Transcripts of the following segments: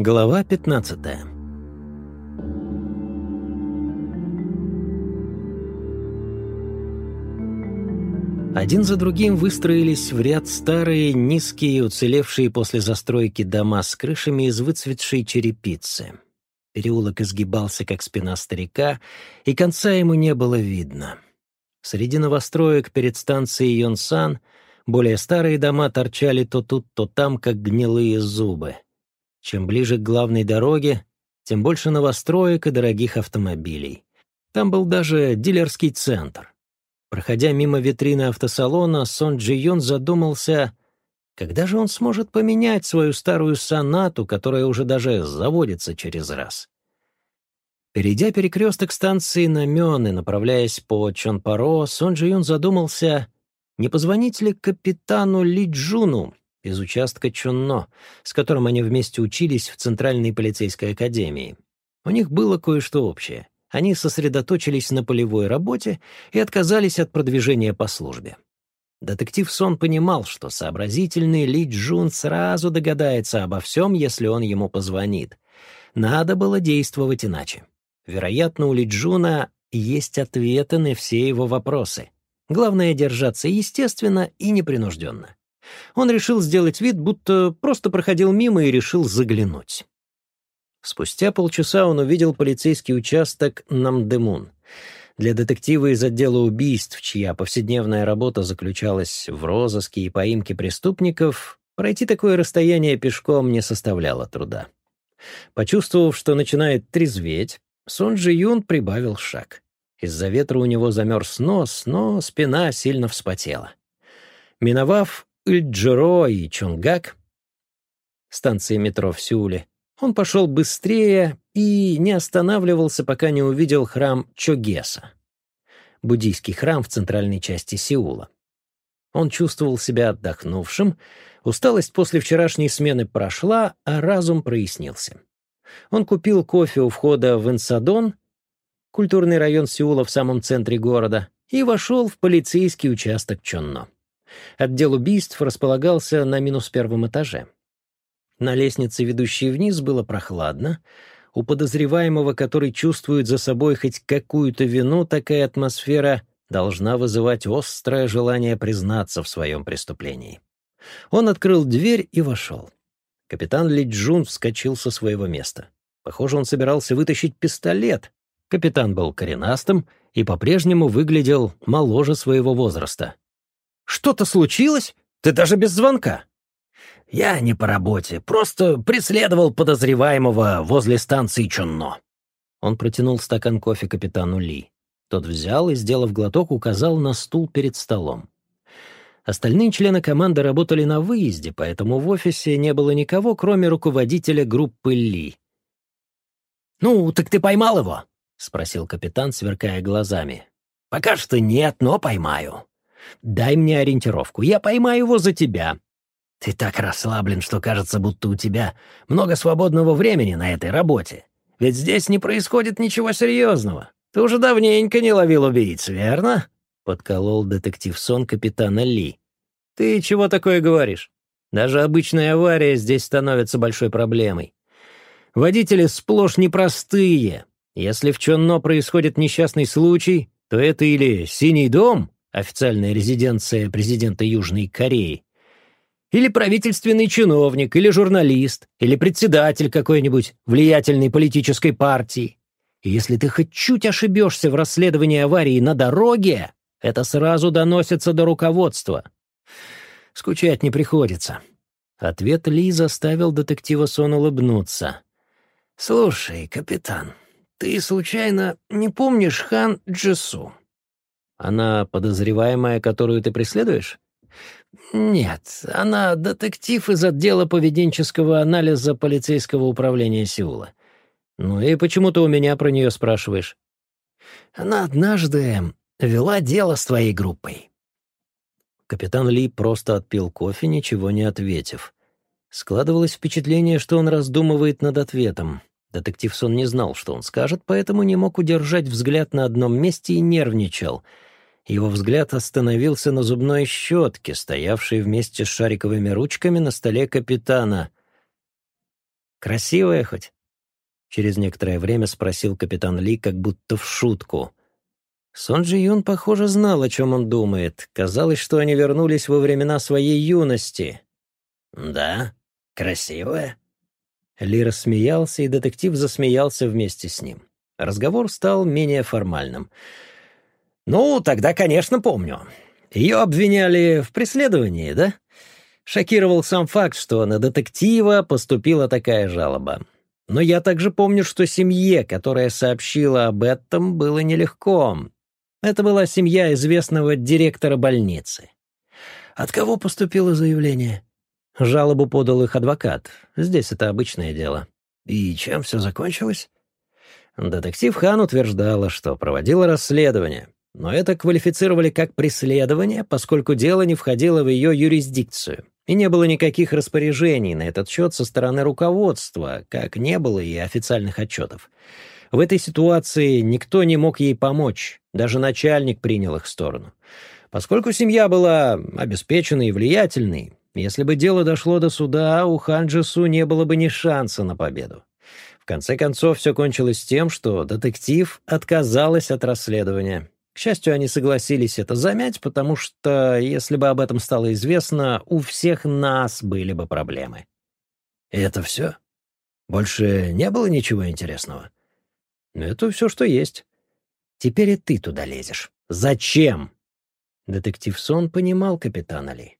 Глава 15 Один за другим выстроились в ряд старые, низкие, уцелевшие после застройки дома с крышами из выцветшей черепицы. Переулок изгибался, как спина старика, и конца ему не было видно. Среди новостроек перед станцией Йонсан более старые дома торчали то тут, то там, как гнилые зубы — чем ближе к главной дороге, тем больше новостроек и дорогих автомобилей. Там был даже дилерский центр. Проходя мимо витрины автосалона, Сон Джи Юн задумался, когда же он сможет поменять свою старую сонату, которая уже даже заводится через раз. Перейдя перекресток станции Намён и направляясь по Чонпаро, Сон Джи Юн задумался, не позвонить ли капитану Ли Джуну из участка Чунно, с которым они вместе учились в Центральной полицейской академии. У них было кое-что общее. Они сосредоточились на полевой работе и отказались от продвижения по службе. Детектив Сон понимал, что сообразительный Ли Джун сразу догадается обо всем, если он ему позвонит. Надо было действовать иначе. Вероятно, у Ли Джуна есть ответы на все его вопросы. Главное — держаться естественно и непринужденно. Он решил сделать вид, будто просто проходил мимо и решил заглянуть. Спустя полчаса он увидел полицейский участок Намдемун. Для детектива из отдела убийств, чья повседневная работа заключалась в розыске и поимке преступников, пройти такое расстояние пешком не составляло труда. Почувствовав, что начинает трезветь, Сон Джи Юн прибавил шаг. Из-за ветра у него замерз нос, но спина сильно вспотела. Миновав Ильджиро и Чонгак, станции метро в Сеуле, он пошел быстрее и не останавливался, пока не увидел храм Чогеса, буддийский храм в центральной части Сеула. Он чувствовал себя отдохнувшим, усталость после вчерашней смены прошла, а разум прояснился. Он купил кофе у входа в Инсадон, культурный район Сеула в самом центре города, и вошел в полицейский участок Чонно. Отдел убийств располагался на минус первом этаже. На лестнице, ведущей вниз, было прохладно. У подозреваемого, который чувствует за собой хоть какую-то вину, такая атмосфера должна вызывать острое желание признаться в своем преступлении. Он открыл дверь и вошел. Капитан Ли Джун вскочил со своего места. Похоже, он собирался вытащить пистолет. Капитан был коренастым и по-прежнему выглядел моложе своего возраста. Что-то случилось? Ты даже без звонка». «Я не по работе, просто преследовал подозреваемого возле станции Чунно». Он протянул стакан кофе капитану Ли. Тот взял и, сделав глоток, указал на стул перед столом. Остальные члены команды работали на выезде, поэтому в офисе не было никого, кроме руководителя группы Ли. «Ну, так ты поймал его?» — спросил капитан, сверкая глазами. «Пока что нет, но поймаю». Дай мне ориентировку, я поймаю его за тебя». «Ты так расслаблен, что кажется, будто у тебя много свободного времени на этой работе. Ведь здесь не происходит ничего серьезного. Ты уже давненько не ловил убийц, верно?» — подколол детектив Сон капитана Ли. «Ты чего такое говоришь? Даже обычная авария здесь становится большой проблемой. Водители сплошь непростые. Если в Чонно происходит несчастный случай, то это или «Синий дом», официальная резиденция президента Южной Кореи, или правительственный чиновник, или журналист, или председатель какой-нибудь влиятельной политической партии. И если ты хоть чуть ошибешься в расследовании аварии на дороге, это сразу доносится до руководства. Скучать не приходится. Ответ Ли заставил детектива Сон улыбнуться. «Слушай, капитан, ты случайно не помнишь Хан Джису?» Она подозреваемая, которую ты преследуешь? Нет, она детектив из отдела поведенческого анализа полицейского управления Сеула. Ну и почему ты у меня про нее спрашиваешь? Она однажды вела дело с твоей группой. Капитан Ли просто отпил кофе, ничего не ответив. Складывалось впечатление, что он раздумывает над ответом. Детектив Сон не знал, что он скажет, поэтому не мог удержать взгляд на одном месте и нервничал — его взгляд остановился на зубной щетке, стоявшей вместе с шариковыми ручками на столе капитана. Красивая хоть?» Через некоторое время спросил капитан Ли, как будто в шутку. Сон Джи Юн, похоже, знал, о чем он думает. Казалось, что они вернулись во времена своей юности. «Да, красивая». Ли рассмеялся, и детектив засмеялся вместе с ним. Разговор стал менее формальным. «Ну, тогда, конечно, помню. Ее обвиняли в преследовании, да?» Шокировал сам факт, что на детектива поступила такая жалоба. Но я также помню, что семье, которая сообщила об этом, было нелегко. Это была семья известного директора больницы. От кого поступило заявление? Жалобу подал их адвокат. Здесь это обычное дело. И чем все закончилось? Детектив Хан утверждала, что проводила расследование, но это квалифицировали как преследование, поскольку дело не входило в ее юрисдикцию, и не было никаких распоряжений на этот счет со стороны руководства, как не было и официальных отчетов. В этой ситуации никто не мог ей помочь, даже начальник принял их сторону. Поскольку семья была обеспеченной и влиятельной, если бы дело дошло до суда, у Ханджису не было бы ни шанса на победу. В конце концов, все кончилось тем, что детектив отказалась от расследования. К счастью, они согласились это замять, потому что, если бы об этом стало известно, у всех нас были бы проблемы. И это все? Больше не было ничего интересного? Это все, что есть. Теперь и ты туда лезешь. Зачем? Детектив Сон понимал капитана Ли.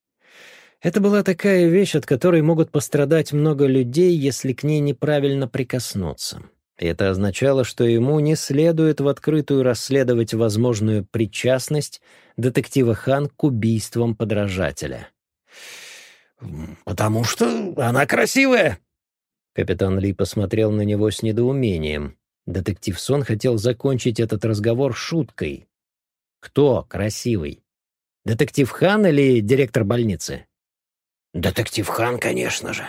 Это была такая вещь, от которой могут пострадать много людей, если к ней неправильно прикоснуться. Это означало, что ему не следует в открытую расследовать возможную причастность детектива Хан к убийствам подражателя. «Потому что она красивая!» Капитан Ли посмотрел на него с недоумением. Детектив Сон хотел закончить этот разговор шуткой. «Кто красивый? Детектив Хан или директор больницы?» «Детектив Хан, конечно же».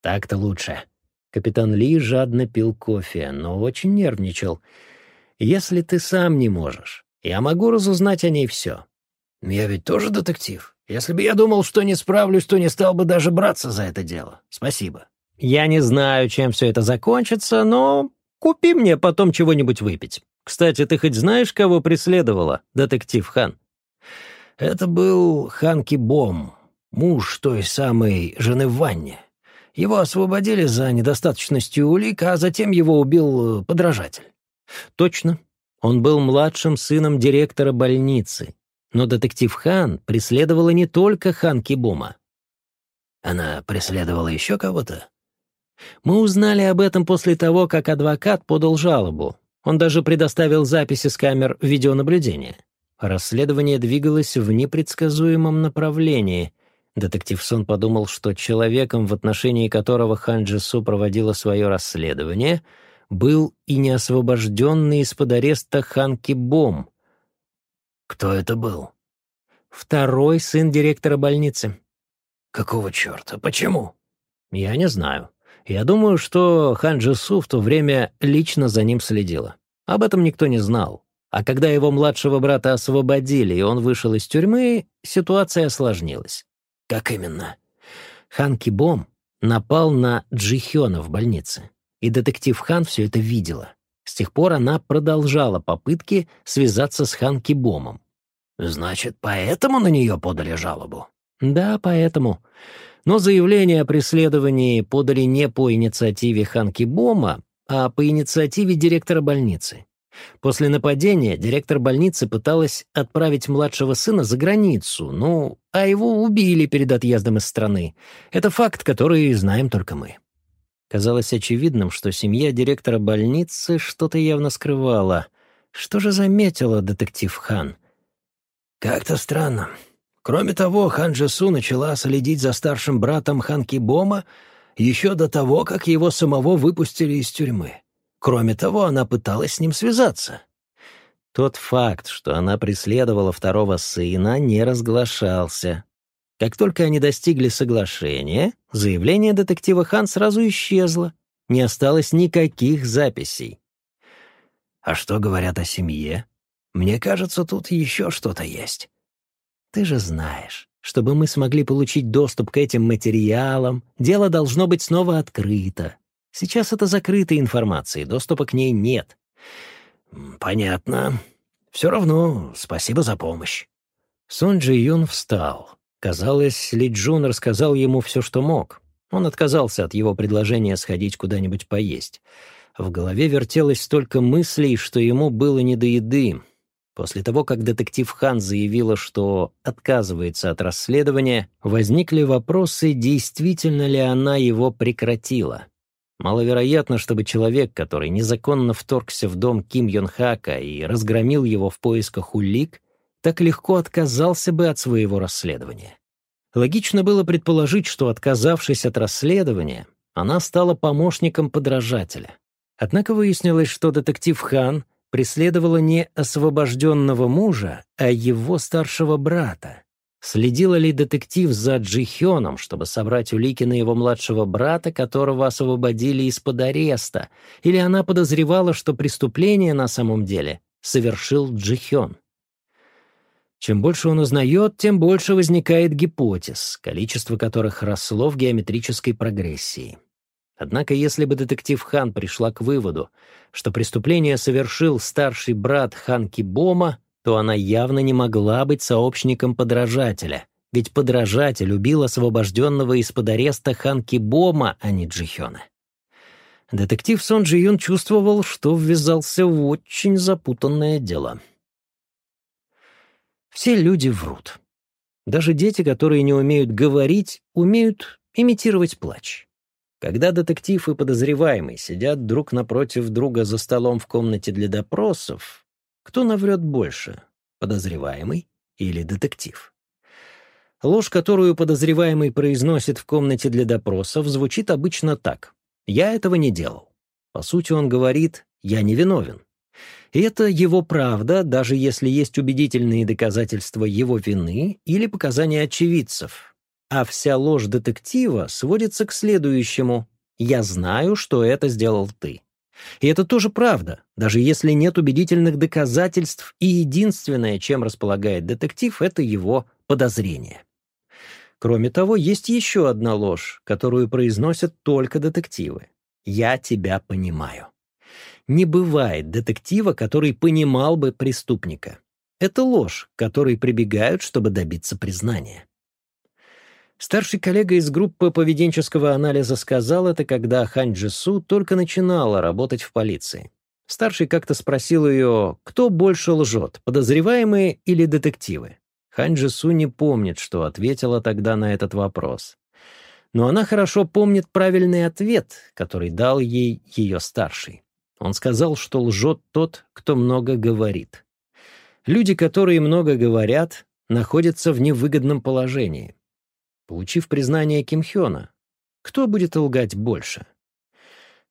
«Так-то лучше». Капитан Ли жадно пил кофе, но очень нервничал. «Если ты сам не можешь, я могу разузнать о ней все». «Я ведь тоже детектив. Если бы я думал, что не справлюсь, то не стал бы даже браться за это дело. Спасибо». «Я не знаю, чем все это закончится, но Купи мне потом чего-нибудь выпить. Кстати, ты хоть знаешь, кого преследовала, детектив Хан?» «Это был Ханки Бом, муж той самой жены в ванне. Его освободили за недостаточностью улик, а затем его убил подражатель». «Точно. Он был младшим сыном директора больницы. Но детектив Хан преследовала не только Ханки Бома. «Она преследовала еще кого-то?» Мы узнали об этом после того, как адвокат подал жалобу. Он даже предоставил записи с камер видеонаблюдения. Расследование двигалось в непредсказуемом направлении. Детектив Сон подумал, что человеком, в отношении которого Хан Джису проводила свое расследование, был и неосвобожденный из-под ареста Ханки Бом. Кто это был? Второй сын директора больницы. Какого черта? Почему? Я не знаю. Я думаю, что Хан Джису в то время лично за ним следила. Об этом никто не знал. А когда его младшего брата освободили, и он вышел из тюрьмы, ситуация осложнилась. Как именно? Хан Кибом напал на Джихёна в больнице. И детектив Хан все это видела. С тех пор она продолжала попытки связаться с Хан Кибомом. «Значит, поэтому на нее подали жалобу?» «Да, поэтому. Но заявление о преследовании подали не по инициативе Ханки Бома, а по инициативе директора больницы. После нападения директор больницы пыталась отправить младшего сына за границу, ну, а его убили перед отъездом из страны. Это факт, который знаем только мы. Казалось очевидным, что семья директора больницы что-то явно скрывала. Что же заметила детектив Хан? «Как-то странно. Кроме того, Хан Джесу начала следить за старшим братом Хан Кибома еще до того, как его самого выпустили из тюрьмы. Кроме того, она пыталась с ним связаться. Тот факт, что она преследовала второго сына, не разглашался. Как только они достигли соглашения, заявление детектива Хан сразу исчезло. Не осталось никаких записей. «А что говорят о семье? Мне кажется, тут еще что-то есть». Ты же знаешь, Чтобы мы смогли получить доступ к этим материалам, дело должно быть снова открыто. Сейчас это закрытая информация, доступа к ней нет. Понятно. Все равно спасибо за помощь. Сон Джи Юн встал. Казалось, Ли Джун рассказал ему все, что мог. Он отказался от его предложения сходить куда-нибудь поесть. В голове вертелось столько мыслей, что ему было не до еды. После того, как детектив Хан заявила, что отказывается от расследования, возникли вопросы, действительно ли она его прекратила. Маловероятно, чтобы человек, который незаконно вторгся в дом Ким Йон Хака и разгромил его в поисках улик, так легко отказался бы от своего расследования. Логично было предположить, что, отказавшись от расследования, она стала помощником подражателя. Однако выяснилось, что детектив Хан преследовала не освобожденного мужа, а его старшего брата. Следила ли детектив за Джихёном, чтобы собрать улики на его младшего брата, которого освободили из-под ареста, или она подозревала, что преступление на самом деле совершил Джихён? Чем больше он узнает, тем больше возникает гипотез, количество которых росло в геометрической прогрессии. Однако если бы детектив Хан пришла к выводу, что преступление совершил старший брат Хан Кибома, то она явно не могла быть сообщником подражателя, ведь подражатель убил освобожденного из-под ареста Хан Кибома, а не Джихёна. Детектив Сон Джи Юн чувствовал, что ввязался в очень запутанное дело — все люди врут. Даже дети, которые не умеют говорить, умеют имитировать плач. Когда детектив и подозреваемый сидят друг напротив друга за столом в комнате для допросов, кто наврет больше, подозреваемый или детектив? Ложь, которую подозреваемый произносит в комнате для допросов, звучит обычно так. «Я этого не делал». По сути, он говорит «я не виновен». Это его правда, даже если есть убедительные доказательства его вины или показания очевидцев. А вся ложь детектива сводится к следующему «я знаю, что это сделал ты». И это тоже правда, даже если нет убедительных доказательств, и единственное, чем располагает детектив, это его подозрение. Кроме того, есть еще одна ложь, которую произносят только детективы. «Я тебя понимаю». Не бывает детектива, который понимал бы преступника. Это ложь, к которой прибегают, чтобы добиться признания. Старший коллега из группы поведенческого анализа сказал это, когда Хань Джису только начинала работать в полиции. Старший как-то спросил ее, кто больше лжет, подозреваемые или детективы. Хань Джису не помнит, что ответила тогда на этот вопрос. Но она хорошо помнит правильный ответ, который дал ей ее старший. Он сказал, что лжет тот, кто много говорит. Люди, которые много говорят, находятся в невыгодном положении. Получив признание Ким Хёна, кто будет лгать больше?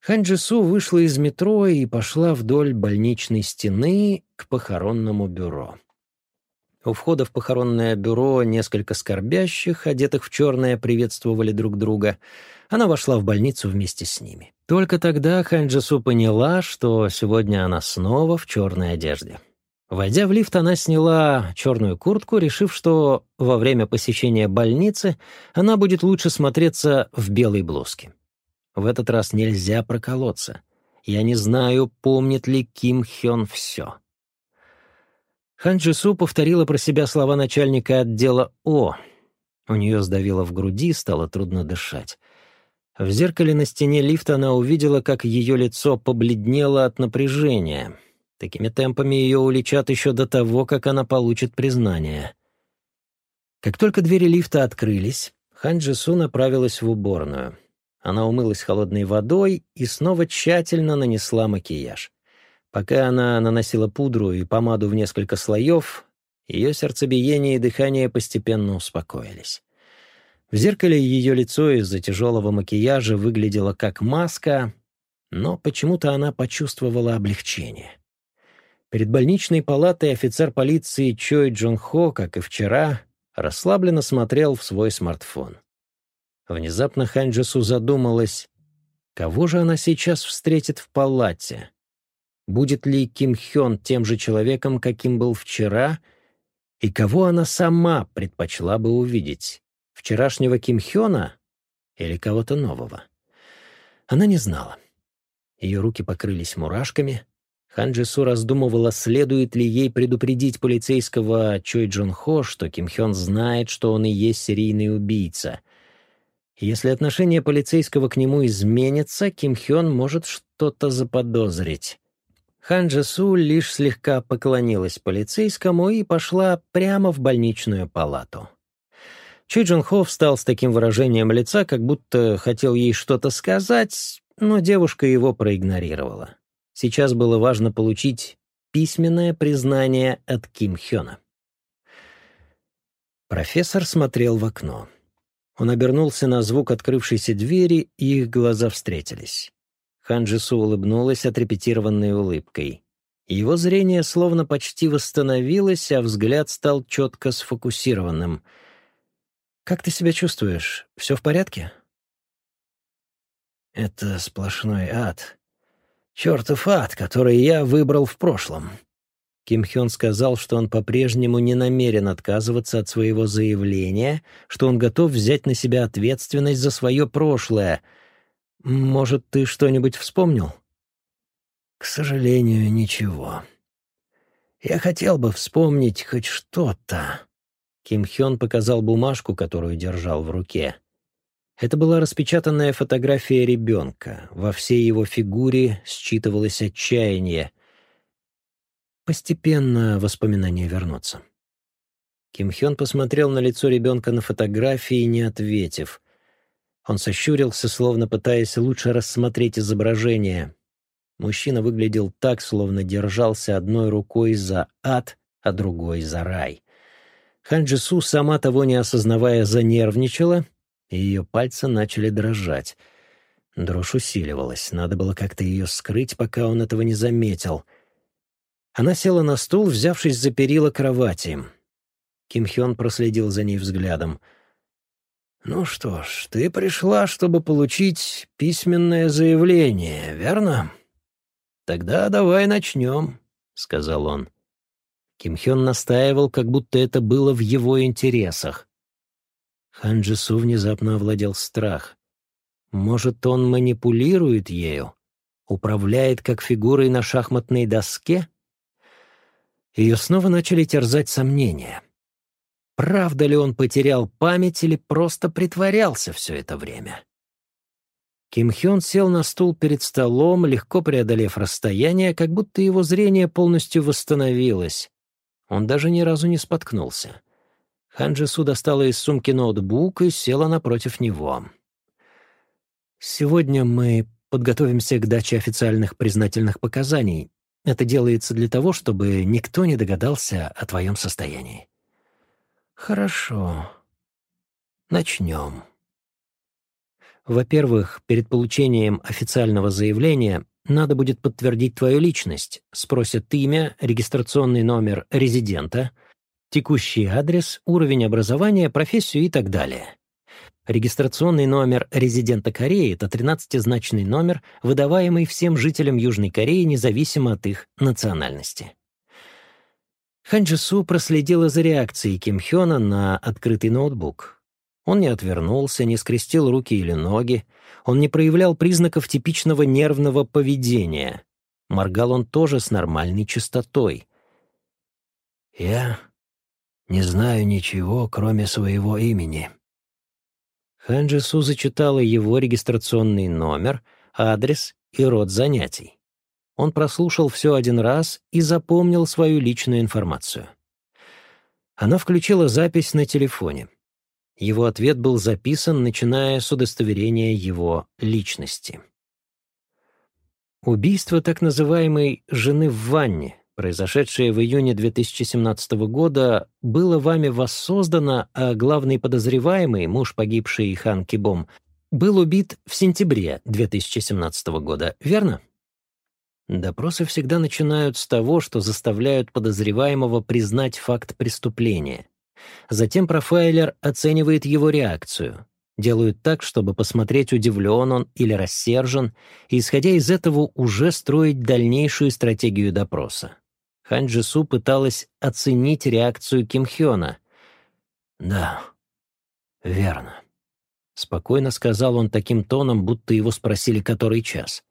Хан Джису вышла из метро и пошла вдоль больничной стены к похоронному бюро. У входа в похоронное бюро несколько скорбящих, одетых в черное, приветствовали друг друга. Она вошла в больницу вместе с ними. Только тогда Ханджису поняла, что сегодня она снова в черной одежде. Войдя в лифт, она сняла черную куртку, решив, что во время посещения больницы она будет лучше смотреться в белой блузке. В этот раз нельзя проколоться. Я не знаю, помнит ли Ким Хён все. Хан Джису повторила про себя слова начальника отдела О. У нее сдавило в груди, стало трудно дышать. В зеркале на стене лифта она увидела, как ее лицо побледнело от напряжения. Такими темпами ее уличат еще до того, как она получит признание. Как только двери лифта открылись, Хан Джису направилась в уборную. Она умылась холодной водой и снова тщательно нанесла макияж. Пока она наносила пудру и помаду в несколько слоев, ее сердцебиение и дыхание постепенно успокоились. В зеркале ее лицо из-за тяжелого макияжа выглядело как маска, но почему-то она почувствовала облегчение. Перед больничной палатой офицер полиции Чой Джон Хо, как и вчера, расслабленно смотрел в свой смартфон. Внезапно Ханджису задумалась, кого же она сейчас встретит в палате? Будет ли Ким Хён тем же человеком, каким был вчера, И кого она сама предпочла бы увидеть? Вчерашнего Ким Хёна или кого-то нового? Она не знала. Ее руки покрылись мурашками. Хан Джису раздумывала, следует ли ей предупредить полицейского Чой Джон Хо, что Ким Хён знает, что он и есть серийный убийца. Если отношение полицейского к нему изменится, Ким Хён может что-то заподозрить. Хан Джису лишь слегка поклонилась полицейскому и пошла прямо в больничную палату. Чуй Джон Хо встал с таким выражением лица, как будто хотел ей что-то сказать, но девушка его проигнорировала. Сейчас было важно получить письменное признание от Ким Хёна. Профессор смотрел в окно. Он обернулся на звук открывшейся двери, и их глаза встретились. Ханджису улыбнулась отрепетированной улыбкой. Его зрение словно почти восстановилось, а взгляд стал четко сфокусированным. «Как ты себя чувствуешь? Все в порядке?» «Это сплошной ад. Чертов ад, который я выбрал в прошлом». Ким Хён сказал, что он по-прежнему не намерен отказываться от своего заявления, что он готов взять на себя ответственность за свое прошлое — может, ты что-нибудь вспомнил? К сожалению, ничего. Я хотел бы вспомнить хоть что-то. Ким Хён показал бумажку, которую держал в руке. Это была распечатанная фотография ребенка. Во всей его фигуре считывалось отчаяние. Постепенно воспоминания вернутся. Ким Хён посмотрел на лицо ребенка на фотографии, не ответив. Он сощурился, словно пытаясь лучше рассмотреть изображение. Мужчина выглядел так, словно держался одной рукой за ад, а другой за рай. Ханджису, сама того не осознавая, занервничала, и ее пальцы начали дрожать. Дрожь усиливалась, надо было как-то ее скрыть, пока он этого не заметил. Она села на стул, взявшись за перила кровати. Ким Хён проследил за ней взглядом — «Ну что ж, ты пришла, чтобы получить письменное заявление, верно? Тогда давай начнем», — сказал он. Ким Хён настаивал, как будто это было в его интересах. Хан Джису внезапно овладел страх. Может, он манипулирует ею? Управляет как фигурой на шахматной доске? Ее снова начали терзать сомнения — Правда ли он потерял память или просто притворялся все это время? Ким Хён сел на стул перед столом, легко преодолев расстояние, как будто его зрение полностью восстановилось. Он даже ни разу не споткнулся. Хан Джису достала из сумки ноутбук и села напротив него. «Сегодня мы подготовимся к даче официальных признательных показаний. Это делается для того, чтобы никто не догадался о твоем состоянии. Хорошо. Начнем. Во-первых, перед получением официального заявления надо будет подтвердить твою личность. Спросят имя, регистрационный номер резидента, текущий адрес, уровень образования, профессию и так далее. Регистрационный номер резидента Кореи — это 13-значный номер, выдаваемый всем жителям Южной Кореи независимо от их национальности. Хан Джису проследила за реакцией Ким Хёна на открытый ноутбук. Он не отвернулся, не скрестил руки или ноги, он не проявлял признаков типичного нервного поведения. Моргал он тоже с нормальной частотой. «Я не знаю ничего, кроме своего имени». Хан Джису зачитала его регистрационный номер, адрес и род занятий. Он прослушал все один раз и запомнил свою личную информацию. Она включила запись на телефоне. Его ответ был записан, начиная с удостоверения его личности. Убийство так называемой «жены в ванне», произошедшее в июне 2017 года, было вами воссоздано, а главный подозреваемый, муж погибший Хан Кибом, был убит в сентябре 2017 года, верно? Допросы всегда начинают с того, что заставляют подозреваемого признать факт преступления. Затем профайлер оценивает его реакцию. Делают так, чтобы посмотреть, удивлен он или рассержен, и, исходя из этого, уже строить дальнейшую стратегию допроса. Хан Джису пыталась оценить реакцию Ким Хёна. «Да, верно», — спокойно сказал он таким тоном, будто его спросили, который час.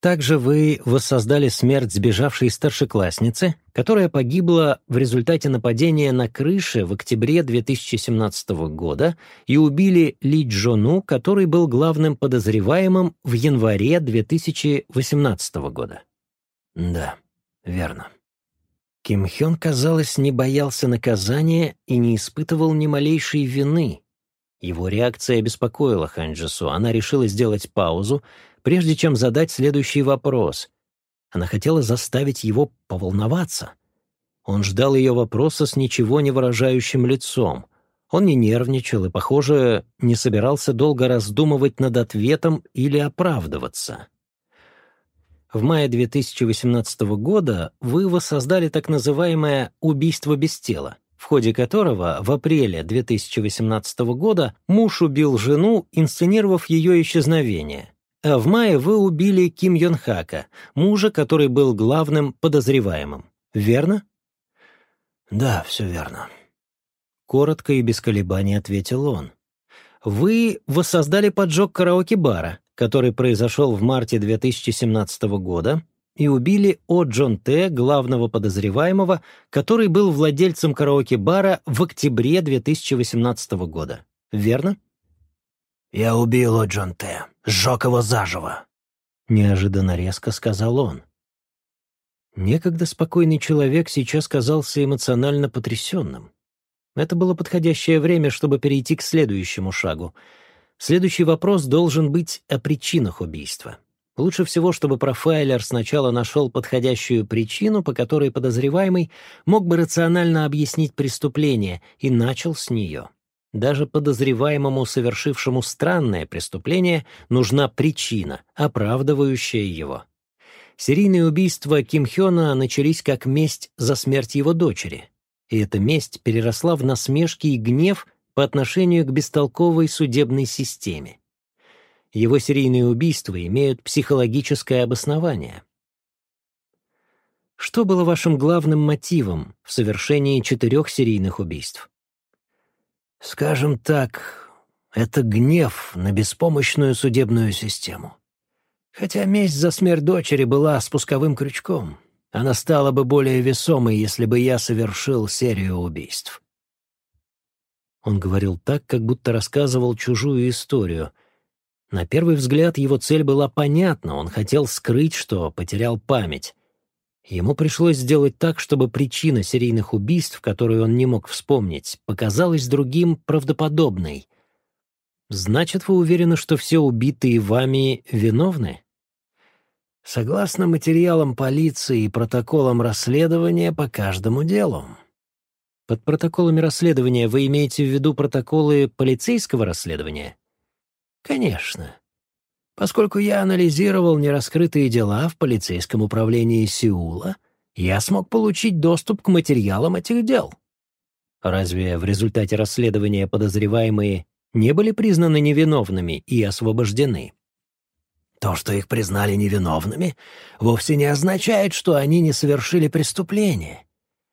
Также вы воссоздали смерть сбежавшей старшеклассницы, которая погибла в результате нападения на крыше в октябре 2017 года, и убили Ли Джону, который был главным подозреваемым в январе 2018 года. Да, верно. Ким Хён, казалось, не боялся наказания и не испытывал ни малейшей вины. Его реакция беспокоила Ханджису. Она решила сделать паузу, прежде чем задать следующий вопрос. Она хотела заставить его поволноваться. Он ждал ее вопроса с ничего не выражающим лицом. Он не нервничал и, похоже, не собирался долго раздумывать над ответом или оправдываться. В мае 2018 года вы воссоздали так называемое «убийство без тела», в ходе которого в апреле 2018 года муж убил жену, инсценировав ее исчезновение. А в мае вы убили Ким Йон Хака, мужа, который был главным подозреваемым. Верно? Да, все верно. Коротко и без колебаний ответил он. Вы воссоздали поджог караоке-бара, который произошел в марте 2017 года, и убили О. Джон Т., главного подозреваемого, который был владельцем караоке-бара в октябре 2018 года. Верно? «Я убил О. Джон Т сжег его заживо», — неожиданно резко сказал он. Некогда спокойный человек сейчас казался эмоционально потрясенным. Это было подходящее время, чтобы перейти к следующему шагу. Следующий вопрос должен быть о причинах убийства. Лучше всего, чтобы профайлер сначала нашел подходящую причину, по которой подозреваемый мог бы рационально объяснить преступление, и начал с нее. Даже подозреваемому, совершившему странное преступление, нужна причина, оправдывающая его. Серийные убийства Ким Хёна начались как месть за смерть его дочери. И эта месть переросла в насмешки и гнев по отношению к бестолковой судебной системе. Его серийные убийства имеют психологическое обоснование. Что было вашим главным мотивом в совершении четырех серийных убийств? Скажем так, это гнев на беспомощную судебную систему. Хотя месть за смерть дочери была спусковым крючком, она стала бы более весомой, если бы я совершил серию убийств. Он говорил так, как будто рассказывал чужую историю. На первый взгляд его цель была понятна, он хотел скрыть, что потерял память. Ему пришлось сделать так, чтобы причина серийных убийств, которую он не мог вспомнить, показалась другим правдоподобной. Значит, вы уверены, что все убитые вами виновны? Согласно материалам полиции и протоколам расследования по каждому делу. Под протоколами расследования вы имеете в виду протоколы полицейского расследования? Конечно поскольку я анализировал нераскрытые дела в полицейском управлении Сеула, я смог получить доступ к материалам этих дел. Разве в результате расследования подозреваемые не были признаны невиновными и освобождены? То, что их признали невиновными, вовсе не означает, что они не совершили преступление.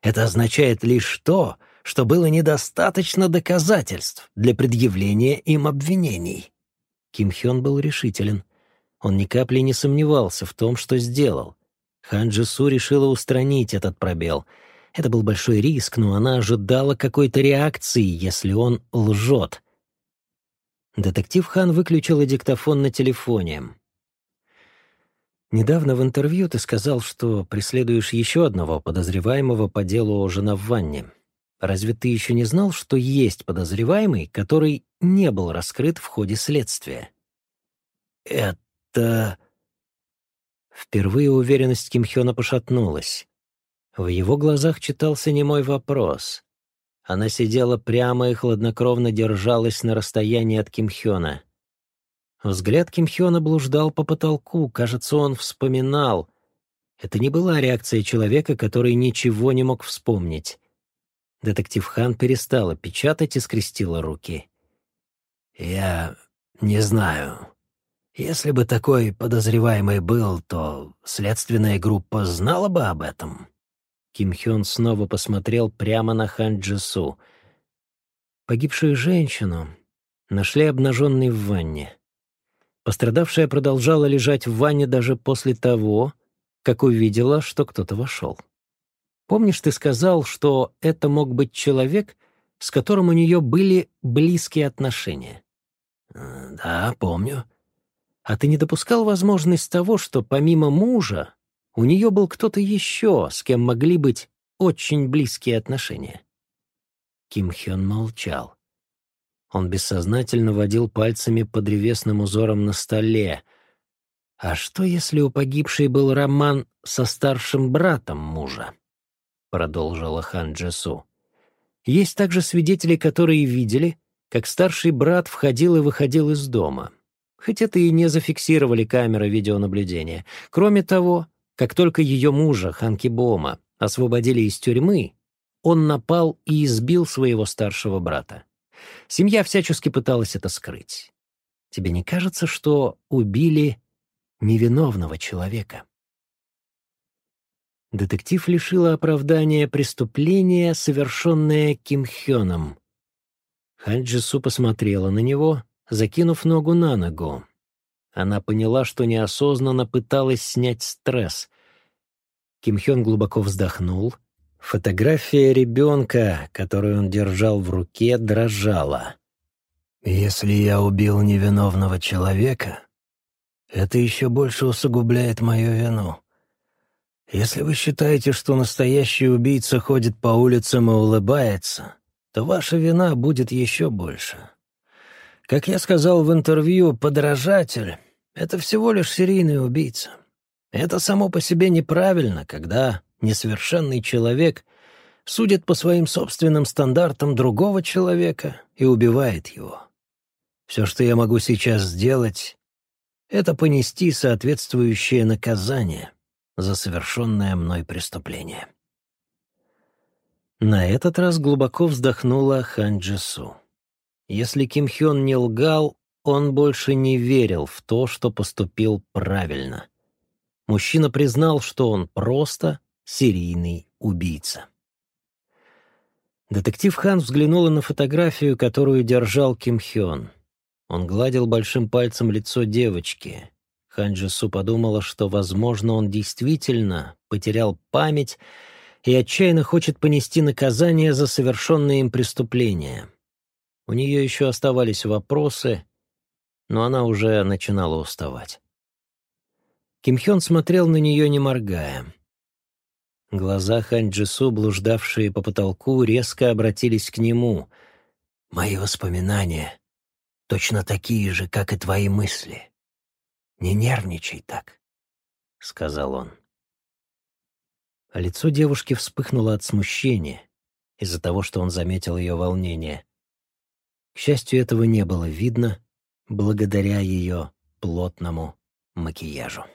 Это означает лишь то, что было недостаточно доказательств для предъявления им обвинений. Ким Хён был решителен. Он ни капли не сомневался в том, что сделал. Хан Джису решила устранить этот пробел. Это был большой риск, но она ожидала какой-то реакции, если он лжет. Детектив Хан выключила диктофон на телефоне. «Недавно в интервью ты сказал, что преследуешь еще одного подозреваемого по делу жена в ванне. Разве ты еще не знал, что есть подозреваемый, который не был раскрыт в ходе следствия? Это... Впервые уверенность Кимхёна пошатнулась. В его глазах читался немой вопрос. Она сидела прямо и хладнокровно держалась на расстоянии от Кимхёна. Взгляд Кимхёна блуждал по потолку, кажется, он вспоминал. Это не была реакция человека, который ничего не мог вспомнить. Детектив Хан перестала печатать и скрестила руки. «Я не знаю. Если бы такой подозреваемый был, то следственная группа знала бы об этом. Ким Хён снова посмотрел прямо на Хан Джису. Погибшую женщину нашли обнаженной в ванне. Пострадавшая продолжала лежать в ванне даже после того, как увидела, что кто-то вошел. Помнишь, ты сказал, что это мог быть человек, с которым у нее были близкие отношения? Э, да, помню. А ты не допускал возможность того, что помимо мужа у нее был кто-то еще, с кем могли быть очень близкие отношения? Ким Хён молчал. Он бессознательно водил пальцами по древесным узорам на столе. А что, если у погибшей был роман со старшим братом мужа? Продолжила Хан Джесу. Есть также свидетели, которые видели, как старший брат входил и выходил из дома. Хоть это и не зафиксировали камеры видеонаблюдения. Кроме того, как только ее мужа, Ханки Бома, освободили из тюрьмы, он напал и избил своего старшего брата. Семья всячески пыталась это скрыть. Тебе не кажется, что убили невиновного человека? Детектив лишила оправдания преступления, совершенное Ким Хёном. Ханджису посмотрела на него, закинув ногу на ногу. Она поняла, что неосознанно пыталась снять стресс. Ким Хён глубоко вздохнул. Фотография ребенка, которую он держал в руке, дрожала. «Если я убил невиновного человека, это еще больше усугубляет мою вину. Если вы считаете, что настоящий убийца ходит по улицам и улыбается, то ваша вина будет еще больше. Как я сказал в интервью, подражатель — это всего лишь серийный убийца. Это само по себе неправильно, когда несовершенный человек судит по своим собственным стандартам другого человека и убивает его. Все, что я могу сейчас сделать, это понести соответствующее наказание за совершенное мной преступление. На этот раз глубоко вздохнула Хан Джису. Если Ким Хён не лгал, он больше не верил в то, что поступил правильно. Мужчина признал, что он просто серийный убийца. Детектив Хан взглянула на фотографию, которую держал Ким Хён. Он гладил большим пальцем лицо девочки. Хан Джису подумала, что, возможно, он действительно потерял память и отчаянно хочет понести наказание за совершенное им преступление. У нее еще оставались вопросы, но она уже начинала уставать. Ким Хён смотрел на нее, не моргая. Глаза Хань блуждавшие по потолку, резко обратились к нему. «Мои воспоминания точно такие же, как и твои мысли. Не нервничай так», — сказал он. А лицо девушки вспыхнуло от смущения из-за того, что он заметил ее волнение. К счастью, этого не было видно благодаря ее плотному макияжу.